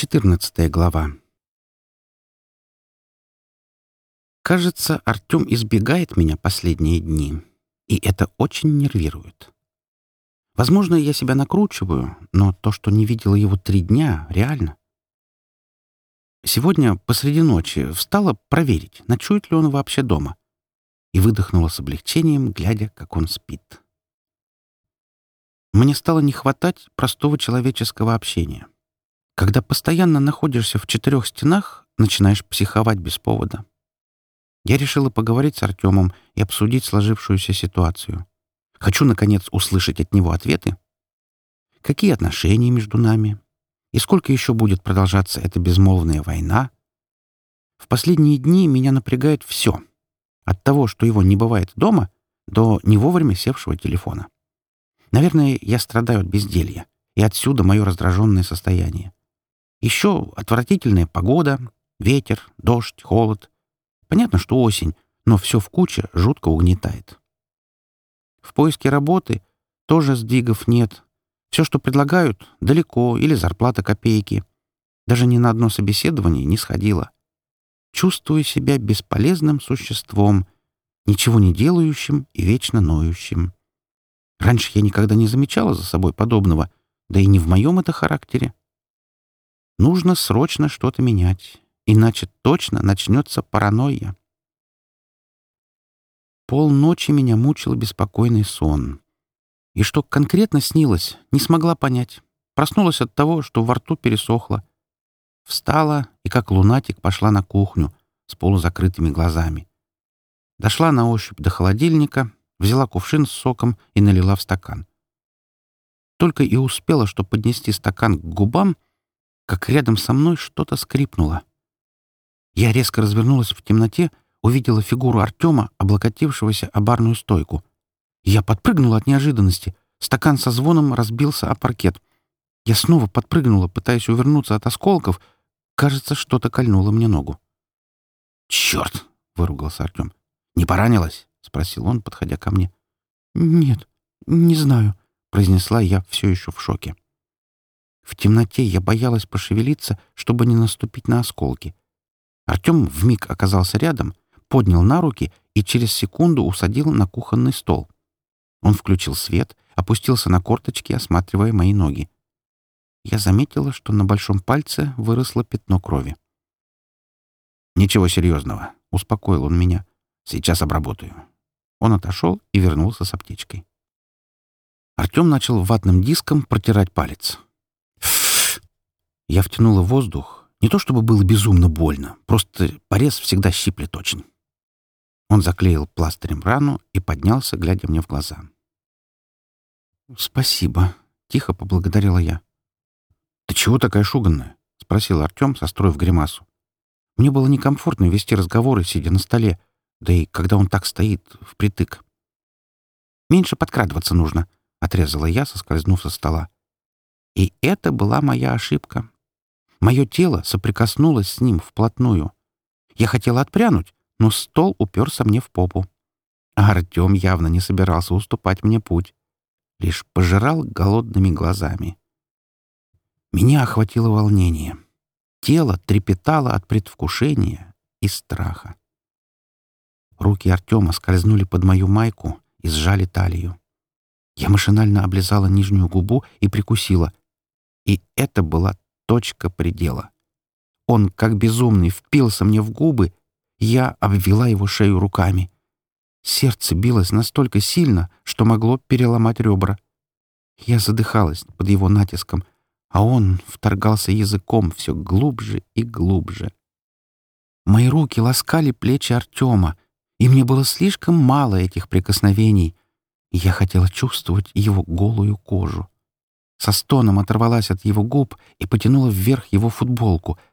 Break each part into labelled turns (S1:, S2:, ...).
S1: 14 глава. Кажется, Артем избегает меня последние дни, и это очень нервирует. Возможно, я себя накручиваю, но то, что не видела его три дня, реально. Сегодня посреди ночи встала проверить, ночует ли он вообще дома, и выдохнула с облегчением, глядя, как он спит. Мне стало не хватать простого человеческого общения. Когда постоянно находишься в четырех стенах, начинаешь психовать без повода. Я решила поговорить с Артемом и обсудить сложившуюся ситуацию. Хочу, наконец, услышать от него ответы. Какие отношения между нами? И сколько еще будет продолжаться эта безмолвная война? В последние дни меня напрягает все. От того, что его не бывает дома, до не вовремя севшего телефона. Наверное, я страдаю от безделья, и отсюда мое раздраженное состояние. Еще отвратительная погода, ветер, дождь, холод. Понятно, что осень, но все в куче жутко угнетает. В поиске работы тоже сдвигов нет. Все, что предлагают, далеко или зарплата копейки. Даже ни на одно собеседование не сходило. Чувствую себя бесполезным существом, ничего не делающим и вечно ноющим. Раньше я никогда не замечала за собой подобного, да и не в моем это характере. Нужно срочно что-то менять, иначе точно начнется паранойя. Полночи меня мучил беспокойный сон. И что конкретно снилось, не смогла понять. Проснулась от того, что во рту пересохло. Встала и, как лунатик, пошла на кухню с полузакрытыми глазами. Дошла на ощупь до холодильника, взяла кувшин с соком и налила в стакан. Только и успела, что поднести стакан к губам, как рядом со мной что-то скрипнуло. Я резко развернулась в темноте, увидела фигуру Артема, облокотившегося о барную стойку. Я подпрыгнула от неожиданности. Стакан со звоном разбился о паркет. Я снова подпрыгнула, пытаясь увернуться от осколков. Кажется, что-то кольнуло мне ногу. «Черт!» — выругался Артем. «Не поранилась?» — спросил он, подходя ко мне. «Нет, не знаю», — произнесла я все еще в шоке. В темноте я боялась пошевелиться, чтобы не наступить на осколки. Артем вмиг оказался рядом, поднял на руки и через секунду усадил на кухонный стол. Он включил свет, опустился на корточки, осматривая мои ноги. Я заметила, что на большом пальце выросло пятно крови. «Ничего серьезного», — успокоил он меня. «Сейчас обработаю». Он отошел и вернулся с аптечкой. Артем начал ватным диском протирать палец. Я втянула воздух. Не то чтобы было безумно больно, просто порез всегда щиплет очень. Он заклеил пластырем рану и поднялся, глядя мне в глаза. «Спасибо», — тихо поблагодарила я. «Ты чего такая шуганная?» — спросил Артем, состроив гримасу. Мне было некомфортно вести разговоры, сидя на столе, да и когда он так стоит, впритык. «Меньше подкрадываться нужно», — отрезала я, соскользнув со стола. И это была моя ошибка. Мое тело соприкоснулось с ним вплотную. Я хотела отпрянуть, но стол уперся мне в попу. А Артем явно не собирался уступать мне путь. Лишь пожирал голодными глазами. Меня охватило волнение. Тело трепетало от предвкушения и страха. Руки Артема скользнули под мою майку и сжали талию. Я машинально облизала нижнюю губу и прикусила. И это была точка предела. Он, как безумный, впился мне в губы я обвела его шею руками. Сердце билось настолько сильно, что могло переломать ребра. Я задыхалась под его натиском, а он вторгался языком все глубже и глубже. Мои руки ласкали плечи Артема, и мне было слишком мало этих прикосновений, я хотела чувствовать его голую кожу. Со стоном оторвалась от его губ и потянула вверх его футболку —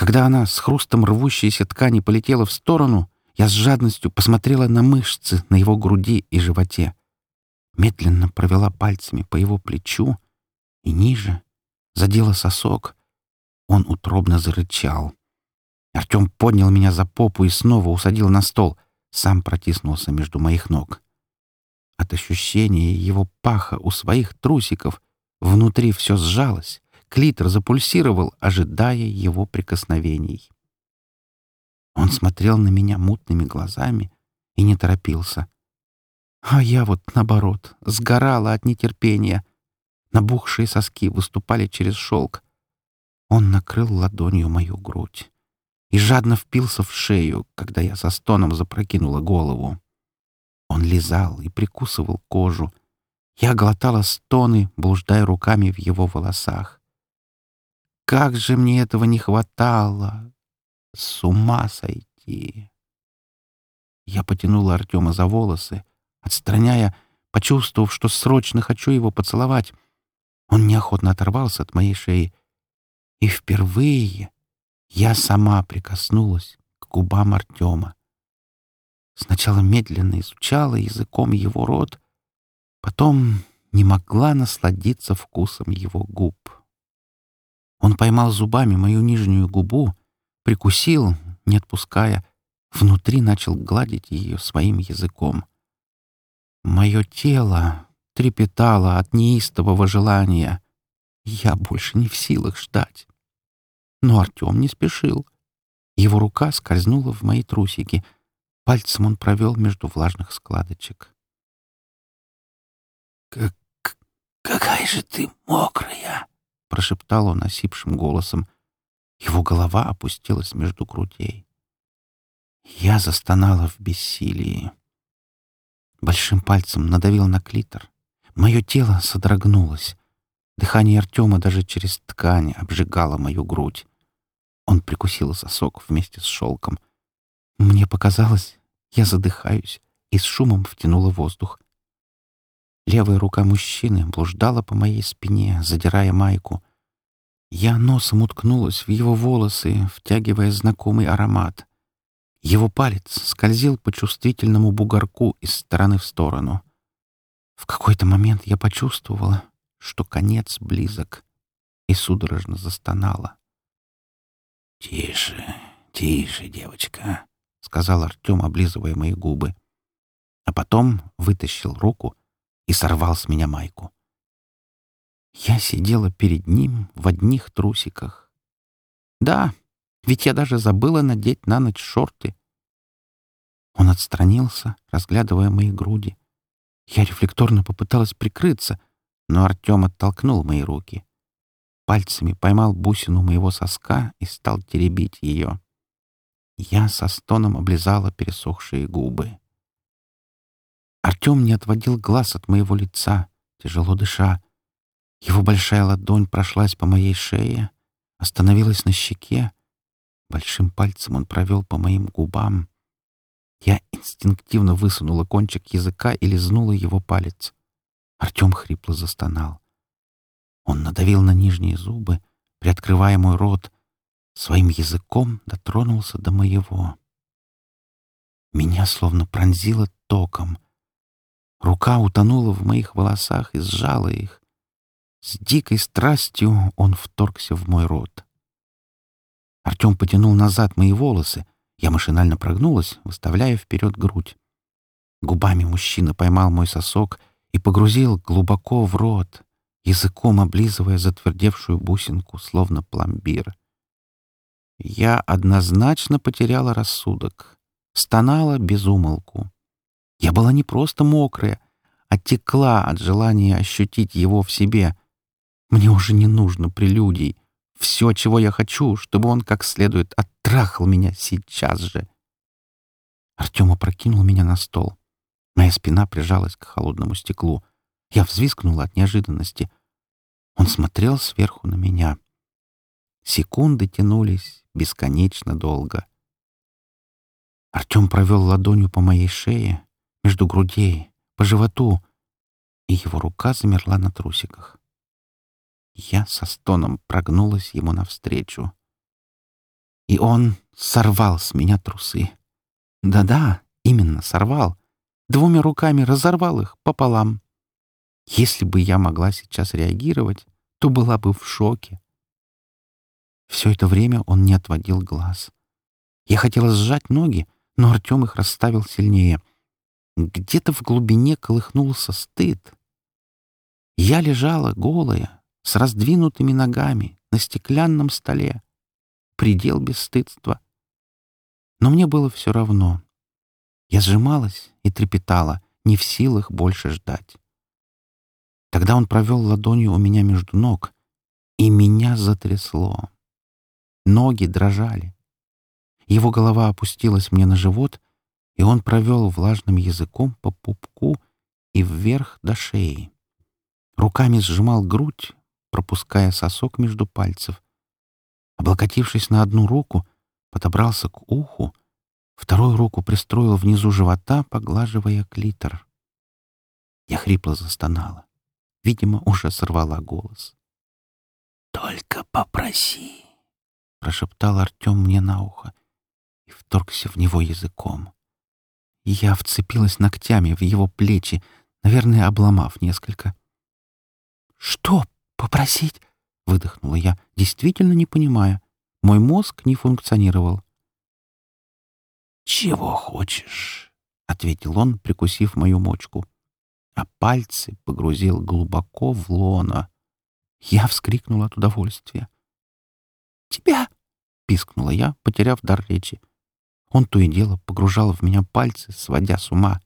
S1: когда она с хрустом рвущейся ткани полетела в сторону, я с жадностью посмотрела на мышцы на его груди и животе. Медленно провела пальцами по его плечу и ниже, задела сосок. Он утробно зарычал. Артем поднял меня за попу и снова усадил на стол, сам протиснулся между моих ног. От ощущения его паха у своих трусиков внутри все сжалось, клитор запульсировал, ожидая его прикосновений. Он смотрел на меня мутными глазами и не торопился. А я вот, наоборот, сгорала от нетерпения. Набухшие соски выступали через шелк. Он накрыл ладонью мою грудь и жадно впился в шею, когда я со стоном запрокинула голову. Он лизал и прикусывал кожу. Я глотала стоны, блуждая руками в его волосах. Как же мне этого не хватало! С ума сойти! Я потянула Артема за волосы, отстраняя, почувствовав, что срочно хочу его поцеловать. Он неохотно оторвался от моей шеи. И впервые я сама прикоснулась к губам Артема. Сначала медленно изучала языком его рот, потом не могла насладиться вкусом его губ. Он поймал зубами мою нижнюю губу, прикусил, не отпуская, внутри начал гладить ее своим языком. Мое тело трепетало от неистового желания. Я больше не в силах ждать. Но Артем не спешил. Его рука скользнула в мои трусики. Пальцем он провел между влажных складочек.
S2: «Как... какая же ты мокрая!» — прошептал он осипшим голосом.
S1: Его голова опустилась между грудей. Я застонала в бессилии. Большим пальцем надавил на клитор. Мое тело содрогнулось. Дыхание Артема даже через ткань обжигало мою грудь. Он прикусил сосок вместе с шелком. Мне показалось, я задыхаюсь и с шумом втянула воздух. Левая рука мужчины блуждала по моей спине, задирая майку. Я носом уткнулась в его волосы, втягивая знакомый аромат. Его палец скользил по чувствительному бугорку из стороны в сторону. В какой-то момент я почувствовала, что конец близок, и судорожно застонала.
S2: «Тише, тише, девочка», —
S1: сказал Артем, облизывая мои губы. А потом вытащил руку и сорвал с меня майку. Я сидела перед ним в одних трусиках. Да, ведь я даже забыла надеть на ночь шорты. Он отстранился, разглядывая мои груди. Я рефлекторно попыталась прикрыться, но Артем оттолкнул мои руки. Пальцами поймал бусину моего соска и стал теребить ее. Я со стоном облизала пересохшие губы. Артем не отводил глаз от моего лица, тяжело дыша. Его большая ладонь прошлась по моей шее, остановилась на щеке, Большим пальцем он провел по моим губам. Я инстинктивно высунула кончик языка и лизнула его палец. Артем хрипло застонал. Он надавил на нижние зубы, приоткрывая мой рот, своим языком дотронулся до моего. Меня словно пронзило током. Рука утонула в моих волосах и сжала их. С дикой страстью он вторгся в мой рот. Артем потянул назад мои волосы. Я машинально прогнулась, выставляя вперед грудь. Губами мужчина поймал мой сосок и погрузил глубоко в рот, языком облизывая затвердевшую бусинку, словно пломбир. Я однозначно потеряла рассудок, стонала без умолку. Я была не просто мокрая, а текла от желания ощутить его в себе. Мне уже не нужно прелюдий, все, чего я хочу, чтобы он как следует оттрахал меня сейчас же. Артем опрокинул меня на стол. Моя спина прижалась к холодному стеклу. Я взвискнула от неожиданности. Он смотрел сверху на меня. Секунды тянулись бесконечно долго. Артем провел ладонью по моей шее, между грудей, по животу, и его рука замерла на трусиках. Я со стоном прогнулась ему навстречу. И он сорвал с меня трусы. Да-да, именно сорвал. Двумя руками разорвал их пополам. Если бы я могла сейчас реагировать, то была бы в шоке. Все это время он не отводил глаз. Я хотела сжать ноги, но Артем их расставил сильнее. Где-то в глубине колыхнулся стыд. Я лежала голая, с раздвинутыми ногами на стеклянном столе. Предел бесстыдства. Но мне было все равно. Я сжималась и трепетала, не в силах больше ждать. Тогда он провел ладонью у меня между ног, и меня затрясло. Ноги дрожали. Его голова опустилась мне на живот, и он провел влажным языком по пупку и вверх до шеи. Руками сжимал грудь, пропуская сосок между пальцев. Облокотившись на одну руку, подобрался к уху, вторую руку пристроил внизу живота, поглаживая клитор. Я хрипло застонала. Видимо, уже сорвала голос.
S2: «Только попроси», —
S1: прошептал Артем мне на ухо и вторгся в него языком. Я вцепилась ногтями в его плечи, наверное, обломав несколько. «Что попросить?» — выдохнула я, действительно не понимая. Мой мозг не функционировал.
S2: «Чего хочешь?»
S1: — ответил он, прикусив мою мочку. А пальцы погрузил глубоко в лоно. Я вскрикнула от удовольствия. «Тебя!» — пискнула я, потеряв дар речи. Он то и дело погружал в меня пальцы, сводя с ума.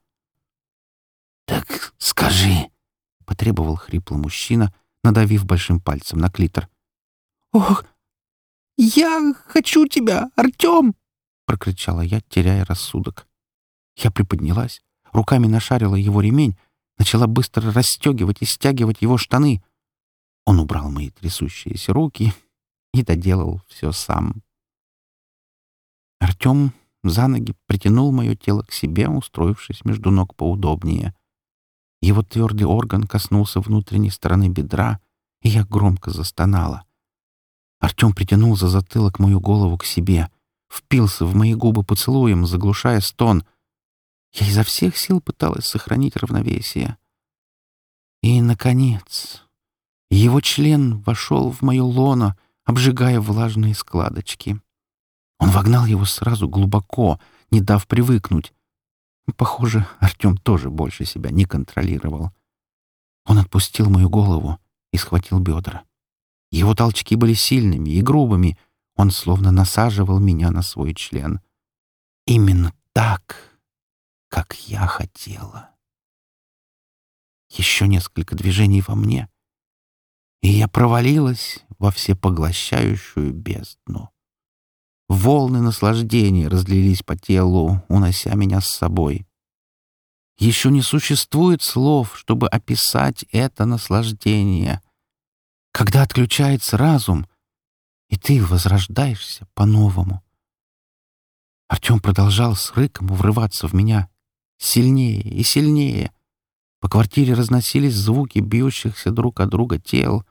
S2: «Так скажи!»
S1: — потребовал хриплый мужчина, надавив большим пальцем на клитор. «Ох, я хочу тебя, Артем!» — прокричала я, теряя рассудок. Я приподнялась, руками нашарила его ремень, начала быстро расстегивать и стягивать его штаны. Он убрал мои трясущиеся руки и доделал все сам. Артем за ноги притянул мое тело к себе, устроившись между ног поудобнее. Его твердый орган коснулся внутренней стороны бедра, и я громко застонала. Артем притянул за затылок мою голову к себе, впился в мои губы поцелуем, заглушая стон. Я изо всех сил пыталась сохранить равновесие. И, наконец, его член вошел в мое лоно, обжигая влажные складочки. Он вогнал его сразу глубоко, не дав привыкнуть. Похоже, Артем тоже больше себя не контролировал. Он отпустил мою голову и схватил бедра. Его толчки были сильными и грубыми. Он словно насаживал меня на свой член. Именно так, как я хотела. Еще несколько движений во мне, и я провалилась во всепоглощающую бездну. Волны наслаждения разлились по телу, унося меня с собой. Еще не существует слов, чтобы описать это наслаждение. Когда отключается разум, и ты возрождаешься по-новому. Артем продолжал с рыком врываться в меня. Сильнее и сильнее. По квартире разносились звуки бьющихся друг от друга тел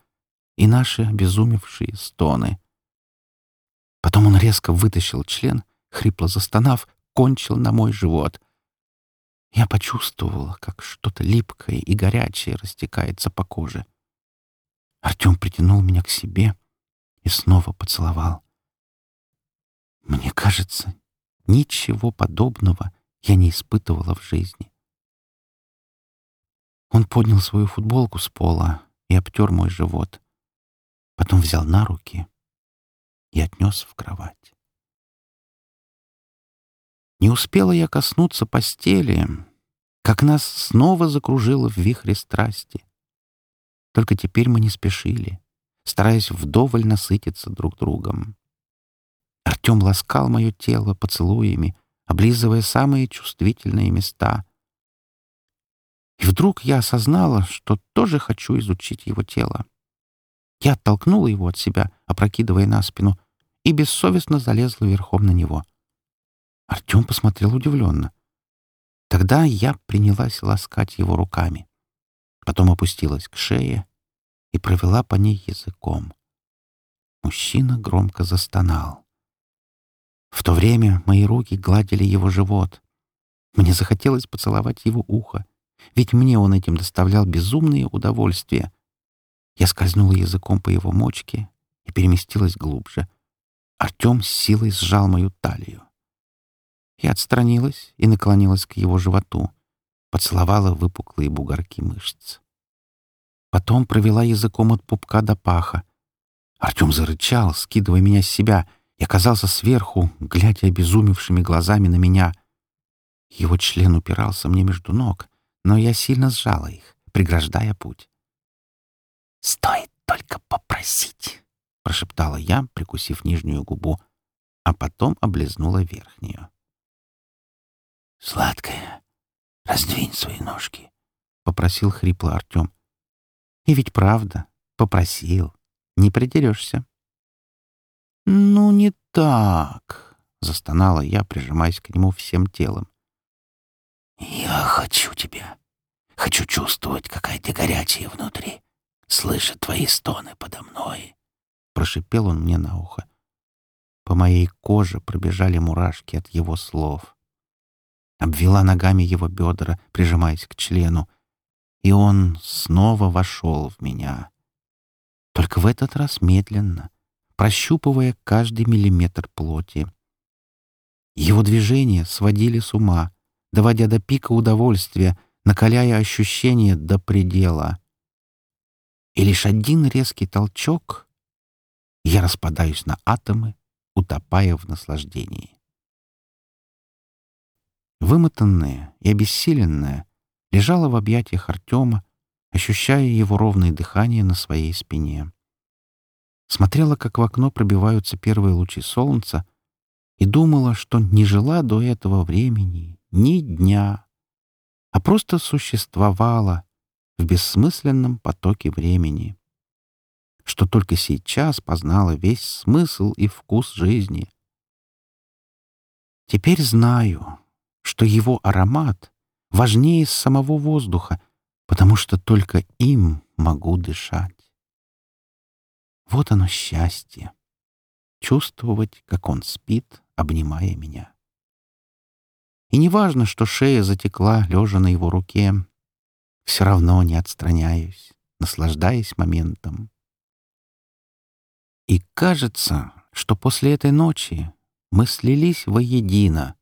S1: и наши обезумевшие стоны. Потом он резко вытащил член, хрипло застонав, кончил на мой живот. Я почувствовала, как что-то липкое и горячее растекается по коже. Артем притянул меня к себе и снова поцеловал. Мне кажется, ничего подобного я не испытывала в жизни. Он поднял свою футболку с пола и обтер мой живот. Потом взял на руки и отнес в кровать. Не успела я коснуться постели, как нас снова закружило в вихре страсти. Только теперь мы не спешили, стараясь вдоволь насытиться друг другом. Артем ласкал мое тело поцелуями, облизывая самые чувствительные места. И вдруг я осознала, что тоже хочу изучить его тело. Я оттолкнула его от себя, опрокидывая на спину, и бессовестно залезла верхом на него. Артем посмотрел удивленно. Тогда я принялась ласкать его руками. Потом опустилась к шее и провела по ней языком. Мужчина громко застонал. В то время мои руки гладили его живот. Мне захотелось поцеловать его ухо, ведь мне он этим доставлял безумные удовольствия. Я скользнула языком по его мочке и переместилась глубже — Артем с силой сжал мою талию. Я отстранилась и наклонилась к его животу, поцеловала выпуклые бугорки мышц. Потом провела языком от пупка до паха. Артем зарычал, скидывая меня с себя, и оказался сверху, глядя обезумевшими глазами на меня. Его член упирался мне между ног, но я сильно сжала их, преграждая путь.
S2: «Стоит только попросить», — прошептала я, прикусив нижнюю губу, а потом облизнула верхнюю. «Сладкая, раздвинь свои ножки», — попросил хрипло Артем.
S1: «И ведь правда, попросил. Не придерешься».
S2: «Ну, не так», — застонала я, прижимаясь к нему всем телом. «Я хочу тебя. Хочу чувствовать, какая ты горячая внутри, слышать твои стоны подо мной», — прошипел он мне на ухо.
S1: По моей коже пробежали мурашки от его слов. Обвела ногами его бедра, прижимаясь к члену, и он снова вошел в меня. Только в этот раз медленно, прощупывая каждый миллиметр плоти. Его движения сводили с ума, доводя до пика удовольствия, накаляя ощущения до предела. И лишь один резкий толчок — я распадаюсь на атомы, утопая в наслаждении. Вымотанная и обессиленная, лежала в объятиях Артема, ощущая его ровное дыхание на своей спине. Смотрела, как в окно пробиваются первые лучи солнца, и думала, что не жила до этого времени ни дня, а просто существовала в бессмысленном потоке времени что только сейчас познала весь смысл и вкус жизни. Теперь знаю, что его аромат важнее самого воздуха, потому что только им могу дышать. Вот оно счастье — чувствовать, как он спит, обнимая меня. И не важно, что шея затекла, лежа на его руке, все равно не отстраняюсь, наслаждаясь моментом. И кажется, что после этой ночи мы слились воедино,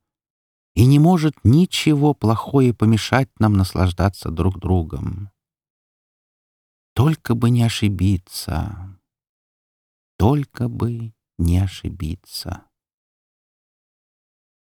S1: и не может ничего плохое помешать нам наслаждаться друг другом. Только бы не ошибиться, только бы не ошибиться.